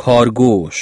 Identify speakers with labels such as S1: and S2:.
S1: کارگوش